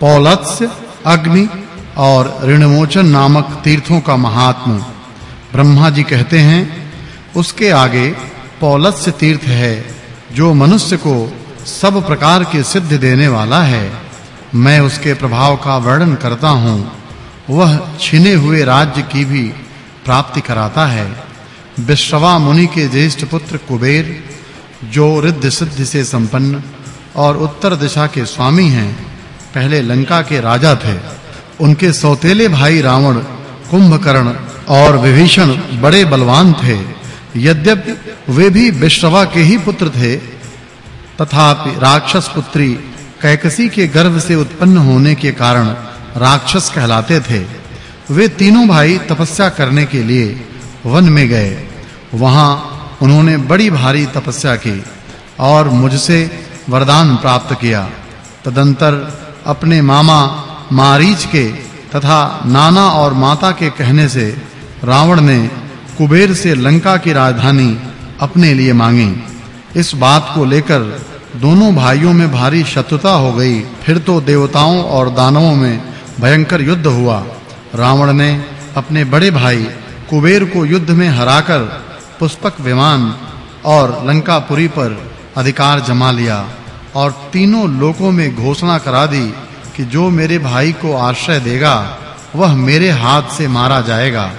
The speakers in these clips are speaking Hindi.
पौलत्स्य, अग्नि और ऋणमोचन नामक तीर्थों का महात्म। ब्रह्मा जी कहते हैं, उसके आगे पौलत्स्य तीर्थ है, जो मनुष्य को सब प्रकार की सिद्धि देने वाला है। मैं उसके प्रभाव का वर्णन करता हूँ। वह छिने हुए राज्य की भी प्राप्ति कराता है। विश्ववा मुनि के ज्येष्ठ पुत्र कुबेर, जो रिद्ध सिद्धि से संपन्न और उत्तर दिशा के स्वामी हैं पहले लंका के राजा थे। उनके सौतेले भाई रावण, कुंभकर्ण और विभीषण बड़े बलवान थे। यद्यपि वे भी विश्रवा के ही पुत्र थे, तथापि राक्षस पुत्री कैकसी के गर्भ से उत्पन्न होने के कारण राक्षस कहलाते थे। वे तीनों भाई तपस्या करने के लिए वन में गए। वहाँ उन्होंने बड़ी भारी तपस्या की और मुझसे वरदान प्राप्त किया। तदंतर अपने मामा मारीच के तथा नाना और माता के कहने से रावण ने कुबेर से लंका की राजधानी अपने लिए मांगी। इस बात को लेकर दोनों भाइयों में भारी शत्रुता हो गई। फिर तो देवताओं और दानवों में भयंकर युद्ध हुआ। रावण ने अपने बड़े भाई कुबेर को युद्ध में हराकर पुष्पक विमान और लंकापुरी पर अधिकार जमा लिया और तीनों लोकों में घोषणा करा दी कि जो मेरे भाई को आश्रय देगा, वह मेरे हाथ से मारा जाएगा।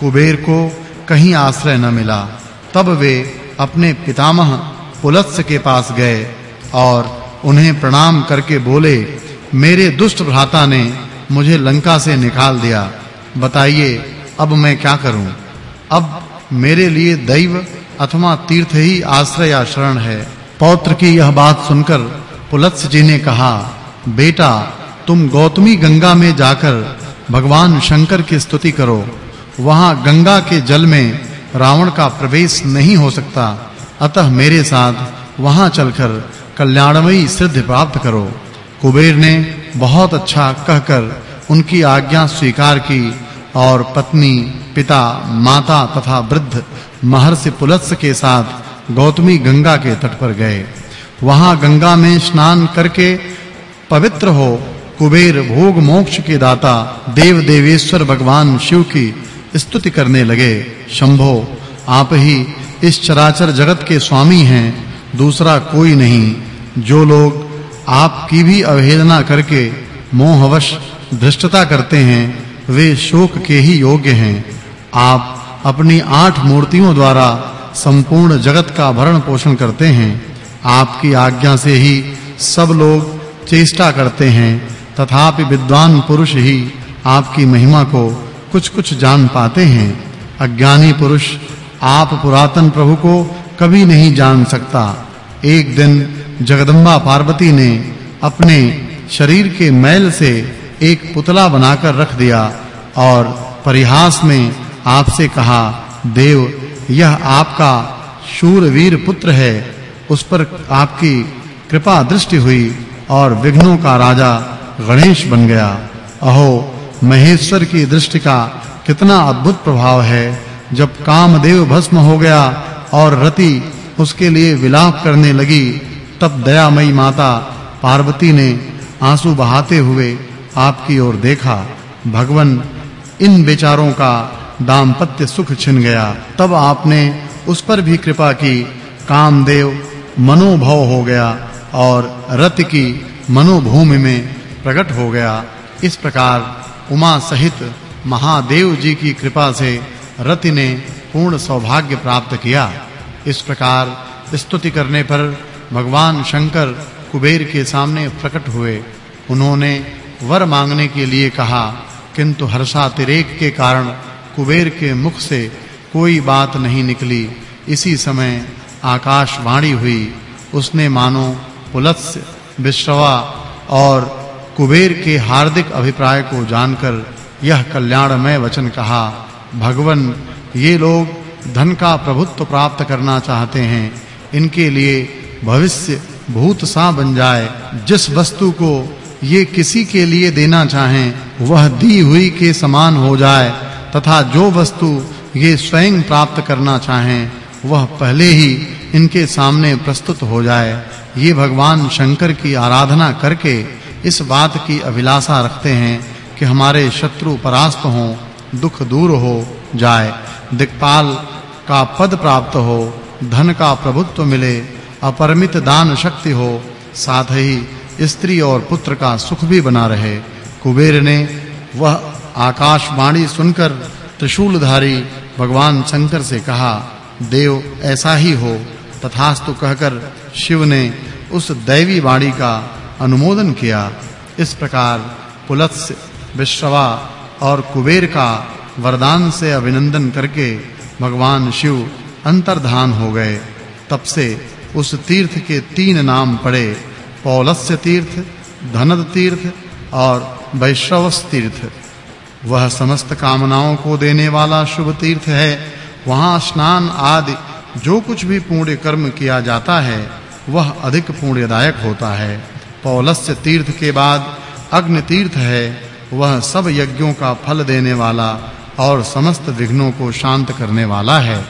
कुबेर को कहीं आश्रय न मिला। तब वे अपने पितामह पुलत्स के पास गए और उन्हें प्रणाम करके बोले, मेरे दुष्ट भ्राता ने मुझे लंका से निकाल दिया। बताइए, अब मैं क्या करूँ? अब मेरे लिए दैव अथवा तीर्थ ही आश्रय या शरण है। पौत्र की यह बात सुनकर पुलत्स जी ने कहा, बेटा तुम गौतमी गंगा में जाकर भगवान शंकर की स्तुति करो। वहाँ गंगा के जल में रावण का प्रवेश नहीं हो सकता। अतः मेरे साथ वहाँ चलकर कल्याणमयी सिद्धि प्राप्त करो। कुबेर ने बहुत अच्छा कहकर उनकी आज्ञा स्वीकार की और पत्नी, पिता, माता तथा वृद्ध महर्षि पुलत्स के साथ गौतमी गंगा के तट पर गए। वहाँ गंगा में स्नान करके पवित्र हो कुबेर भोग मोक्ष के दाता देव देवेश्वर भगवान शिव की स्तुति करने लगे। शंभो, आप ही इस चराचर जगत के स्वामी हैं, दूसरा कोई नहीं। जो लोग आपकी भी अवहेलना करके मोहवश धृष्टता करते हैं, वे शोक के ही योग्य हैं। आप अपनी आठ मूर्तियों द्वारा संपूर्ण जगत का भरण पोषण करते हैं। आपकी आज्ञा से ही सब लोग चेष्टा करते हैं। तथापि विद्वान पुरुष ही आपकी महिमा को कुछ-कुछ जान पाते हैं। अज्ञानी पुरुष आप पुरातन प्रभु को कभी नहीं जान सकता। एक दिन जगदम्बा पार्वती ने अपने शरीर के मैल से एक पुतला बनाकर रख दिया और परिहास में आपसे कहा, देव, यह आपका शूरवीर पुत्र है। उस पर आपकी कृपा दृष्टि हुई और विघ्नों का राजा गणेश बन गया। अहो, महेश्वर की दृष्टि का कितना अद्भुत प्रभाव है। जब कामदेव भस्म हो गया और रति उसके लिए विलाप करने लगी, तब दयामयी माता पार्वती ने आँसू बहाते हुए आपकी ओर देखा। भगवन इन बेचारों का दाम्पत्य सुख छिन गया। तब आपने उस पर भी कृपा की। कामदेव मनोभव हो गया और रति की मनोभूमि में प्रकट हो गया। इस प्रकार उमा सहित महादेव जी की कृपा से रति ने पूर्ण सौभाग्य प्राप्त किया। इस प्रकार स्तुति करने पर भगवान शंकर कुबेर के सामने प्रकट हुए। उन्होंने वर मांगने के लिए कहा, किंतु हर्षातिरेक के कारण कुबेर के मुख से कोई बात नहीं निकली। इसी समय आकाशवाणी हुई। उसने मानो पुलत्स विश्रवा और कुबेर के हार्दिक अभिप्राय को जानकर यह कल्याणमय वचन कहा, भगवन, ये लोग धन का प्रभुत्व प्राप्त करना चाहते हैं। इनके लिए भविष्य भूत सा बन जाए। जिस वस्तु को ये किसी के लिए देना चाहें, वह दी हुई के समान हो जाए, तथा जो वस्तु ये स्वयं प्राप्त करना चाहें, वह पहले ही इनके सामने प्रस्तुत हो जाए। ये भगवान शंकर की आराधना करके इस बात की अभिलाषा रखते हैं कि हमारे शत्रु परास्त हों, दुख दूर हो जाए, दिक्पाल का पद प्राप्त हो, धन का प्रभुत्व मिले, अपरिमित दान शक्ति हो, साथ ही स्त्री और पुत्र का सुख भी बना रहे। कुबेर ने वह आकाशवाणी सुनकर त्रिशूलधारी भगवान शंकर से कहा, देव, ऐसा ही हो। तथास्तु कहकर शिव ने उस दैवी वाणी का अनुमोदन किया। इस प्रकार पुलत्स्य विश्रवा और कुबेर का वरदान से अभिनंदन करके भगवान शिव अंतर्धान हो गए। तब से उस तीर्थ के तीन नाम पड़े पौलस्य तीर्थ, धनद तीर्थ और वैश्रवस तीर्थ। वह समस्त कामनाओं को देने वाला शुभ तीर्थ है। वहाँ स्नान आदि, जो कुछ भी पुण्य कर्म किया जाता है, वह अधिक पुण्यदायक होता है। पौलस्य तीर्थ के बाद अग्नि तीर्थ है, वह सब यज्ञों का फल देने वाला और समस्त विघ्नों को शांत करने वाला है।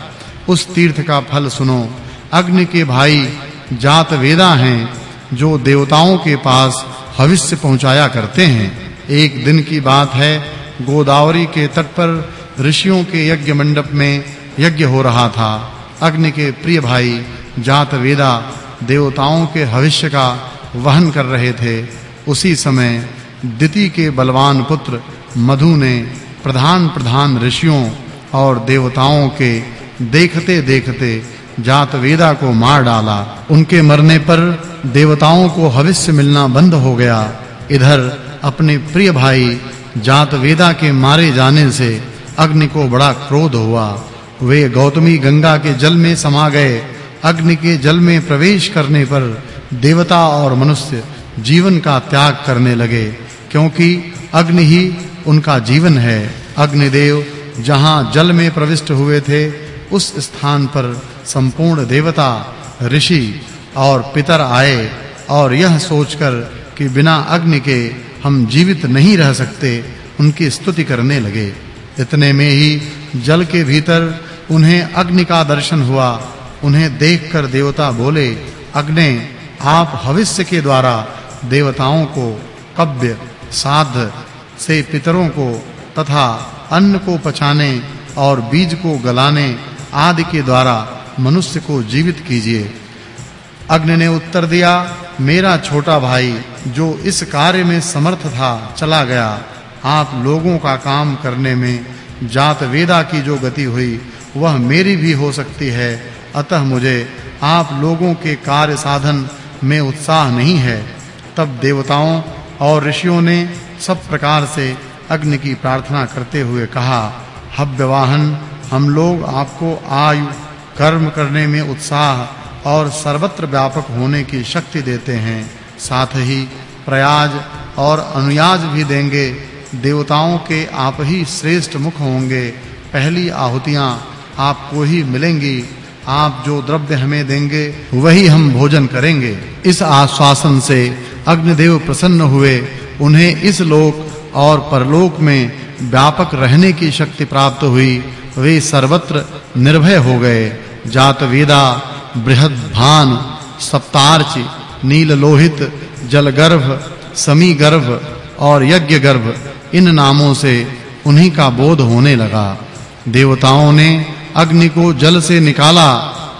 उस तीर्थ का फल सुनो, अग्नि के भाई जात वेदा हैं, जो देवताओं के पास भविष्य पहुँचाया करते हैं। एक दिन की बात है, गोदावरी के तट पर ऋषियों के यज्ञ मंडप में यज्ञ हो रहा था। अग्नि के प्रिय भाई, जात वेदा, देवताओं के भविष्य का वहन कर रहे थे, उसी समय दिति के बलवान पुत्र मधु ने प्रधान प्रधान ऋषियों और देवताओं के देखते देखते जात वेदा को मार डाला। उनके मरने पर देवताओं को हविष्य मिलना बंद हो गया। इधर अपने प्रिय भाई जात वेदा के मारे जाने से अग्नि को बड़ा क्रोध हुआ। वे गौतमी गंगा के जल में समा गए। अग्नि के जल में प्रवेश करने पर देवता और मनुष्य जीवन का त्याग करने लगे, क्योंकि अग्नि ही उनका जीवन है। अग्निदेव जहाँ जल में प्रविष्ट हुए थे, उस स्थान पर संपूर्ण देवता, ऋषि और पितर आए और यह सोचकर कि बिना अग्नि के हम जीवित नहीं रह सकते, उनकी स्तुति करने लगे। इतने में ही जल के भीतर उन्हें अग्नि का दर्शन हुआ। उन्हें देखकर देवता बोले, अग्नि आप भविष्य के द्वारा देवताओं को कव्य, साध से पितरों को तथा अन्न को पचाने और बीज को गलाने आदि के द्वारा मनुष्य को जीवित कीजिए। अग्नि ने उत्तर दिया, मेरा छोटा भाई जो इस कार्य में समर्थ था, चला गया। आप लोगों का काम करने में जात वेदा की जो गति हुई, वह मेरी भी हो सकती है। अतः मुझे आप लोगों के कार्य साधन में उत्साह नहीं है, तब देवताओं और ऋषियों ने सब प्रकार से अग्नि की प्रार्थना करते हुए कहा हव्यवाहन हम लोग आपको आयु, कर्म करने में उत्साह और सर्वत्र व्यापक होने की शक्ति देते हैं। साथ ही प्रयाज और अनुयाज भी देंगे। देवताओं के आप ही श्रेष्ठ मुख होंगे। पहली आहुतियाँ आपको ही मिलेंगी। आप जो द्रव्य हमें देंगे, वही हम भोजन करेंगे। इस आश्वासन से अग्निदेव प्रसन्न हुए। उन्हें इस लोक और परलोक में व्यापक रहने की शक्ति प्राप्त हुई। वे सर्वत्र निर्भय हो गए। जात वेदा बृहद भान, सप्तार्च नील लोहित जलगर्भ समी गर्भ और यज्ञ गर्भ इन नामों से उन्हीं का बोध होने लगा। देवताओं ने अग्नि को जल से निकाला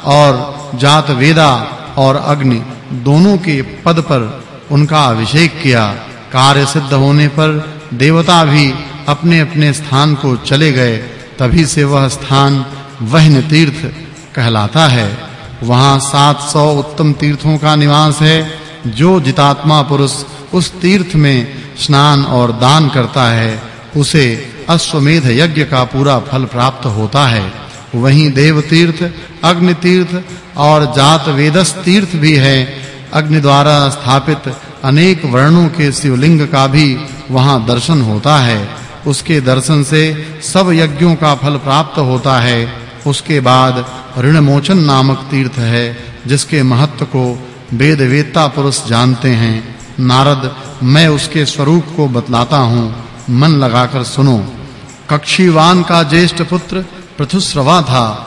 और जात वेदा और अग्नि दोनों के पद पर उनका अभिषेक किया। कार्य सिद्ध होने पर देवता भी अपने-अपने स्थान को चले गए, तभी से वह स्थान वहन तीर्थ कहलाता है। वहाँ 700 उत्तम तीर्थों का निवास है, जो जितात्मा पुरुष उस तीर्थ में स्नान और दान करता है। उसे अश्वमेध यज्ञ का पूरा फल प्राप्त होता है। वहीं देव तीर्थ अग्नि तीर्थ और जात वेदस तीर्थ भी है। अग्नि द्वारा स्थापित अनेक वर्णों के शिवलिंग का भी वहाँ दर्शन होता है। उसके दर्शन से सब यज्ञों का फल प्राप्त होता है। उसके बाद ऋणमोचन नामक तीर्थ है, जिसके महत्व को वेद वेत्ता पुरुष जानते हैं। नारद, मैं उसके स्वरूप को बतलाता हूँ। मन लगाकर सुनो। कक्षीवान का ज्येष्ठ पुत्र पृथुश्रवा था।